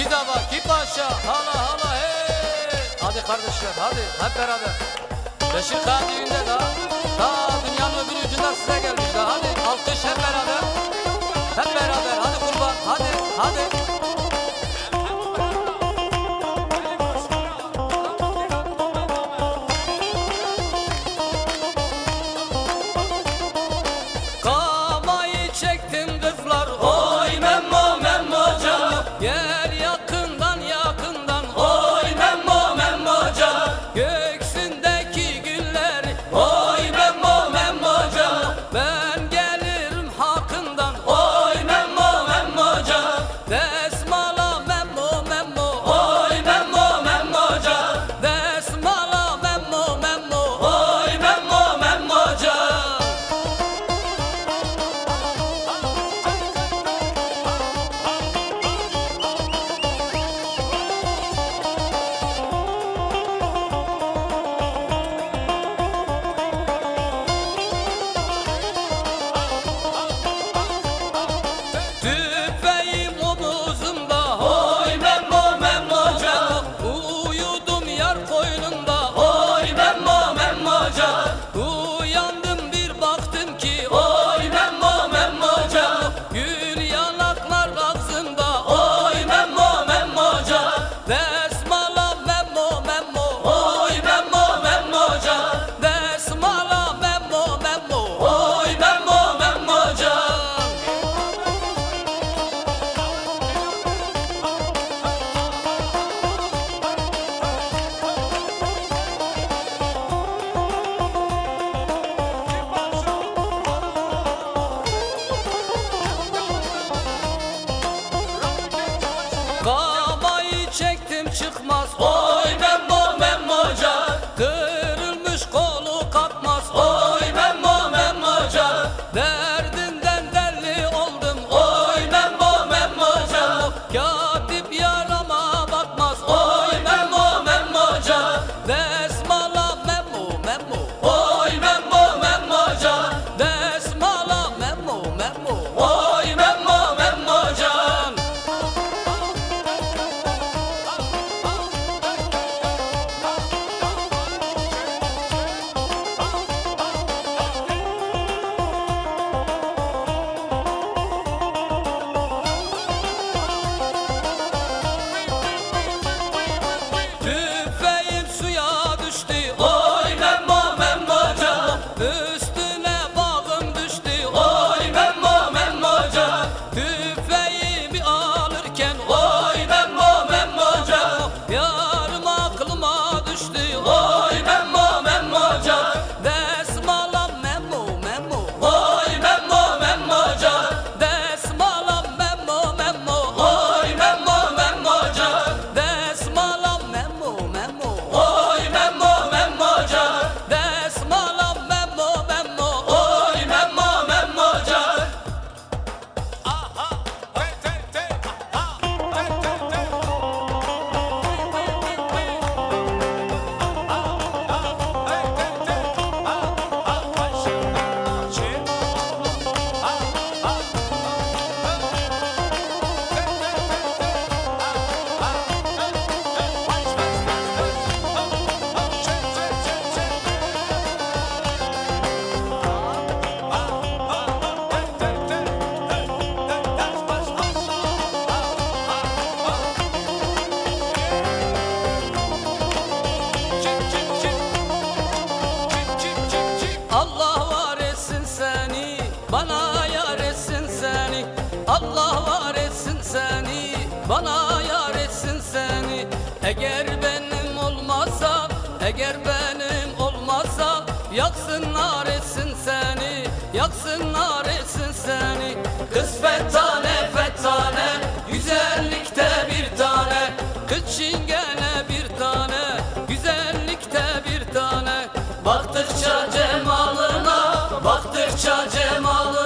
Gidava, Kipaşa, hala hala hey. Hadi kardeşler hadi hep beraber. Beşik Kaya düğünde daha, daha dünyanın öbür ucundan size gelmiş daha. Hadi alkış hep beraber. Hep beraber hadi kurban hadi hadi. Yer benim olmazsa Yaksınlar etsin seni Yaksınlar etsin seni. Kız fettane fettane Güzellikte bir tane. Kız çingene bir tane Güzellikte bir tane. Baktıkça cemalına Baktıkça cemalına.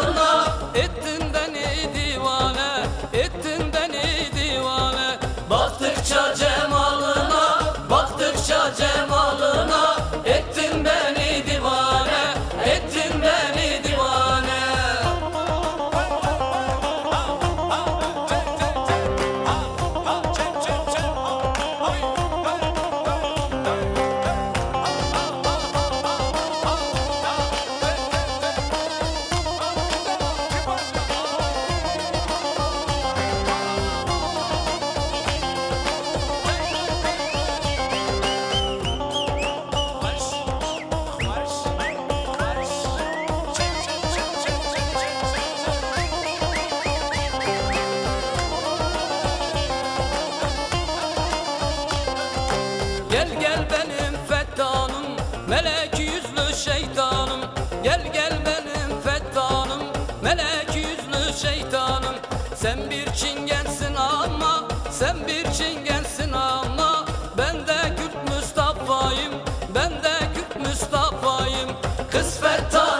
Gel gel benim fettanım Melek yüzlü şeytanım. Gel gel benim fettanım Melek yüzlü şeytanım. Sen bir çingensin ama Sen bir çingensin ama. Ben de Kürt Mustafa'yım Ben de Kürt Mustafa'yım. Kız fettanım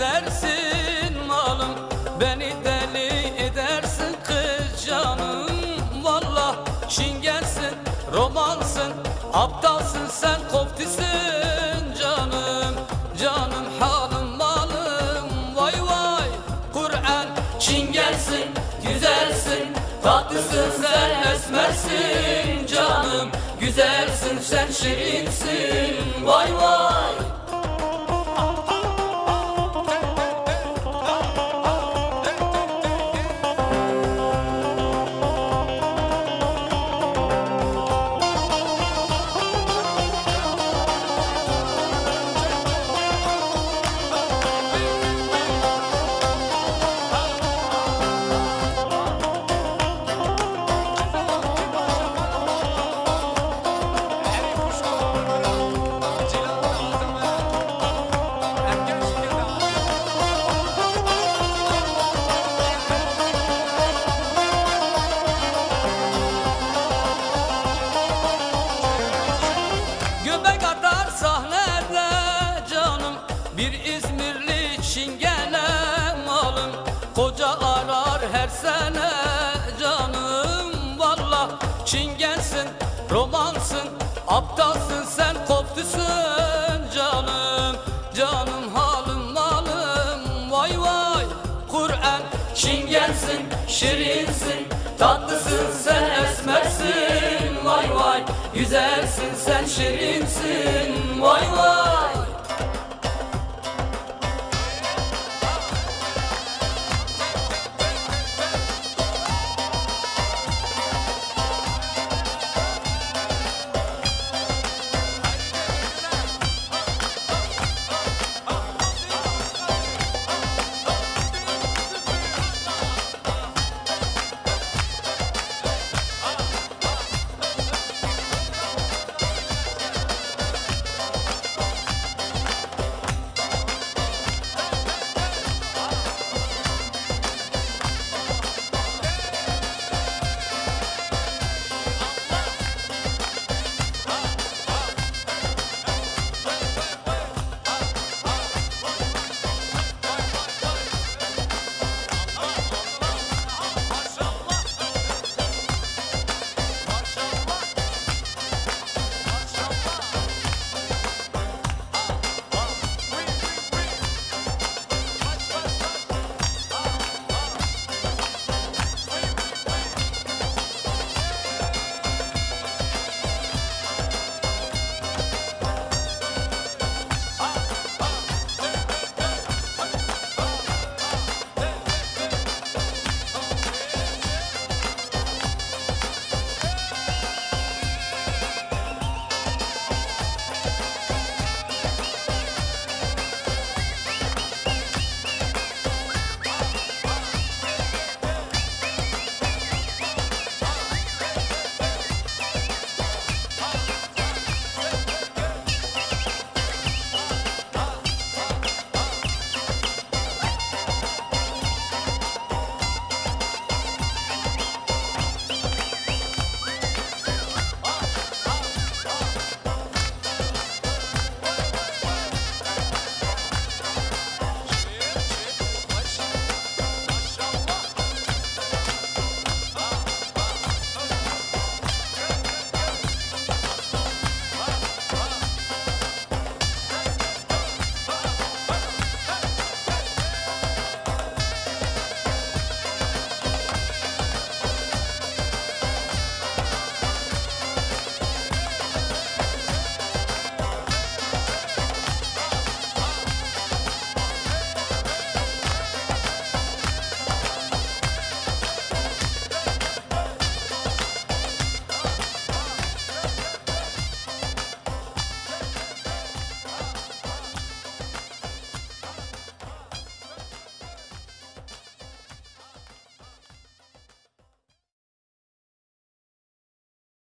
ezersin malım Beni deli edersin kız canım. Valla şingensin, romansın Aptalsın sen koptisin canım. Canım halım malım Vay vay. Kur'an çingensin, güzelsin Tatlısın sen esmersin canım. Güzelsin sen şirinsin Vay vay her sene canım Valla. Çingensin, romansın Aptalsın sen koptusun canım. Canım halım malım Vay vay. Kur'an çingensin, şirinsin Tatlısın sen esmersin Vay vay. Güzelsin sen şirinsin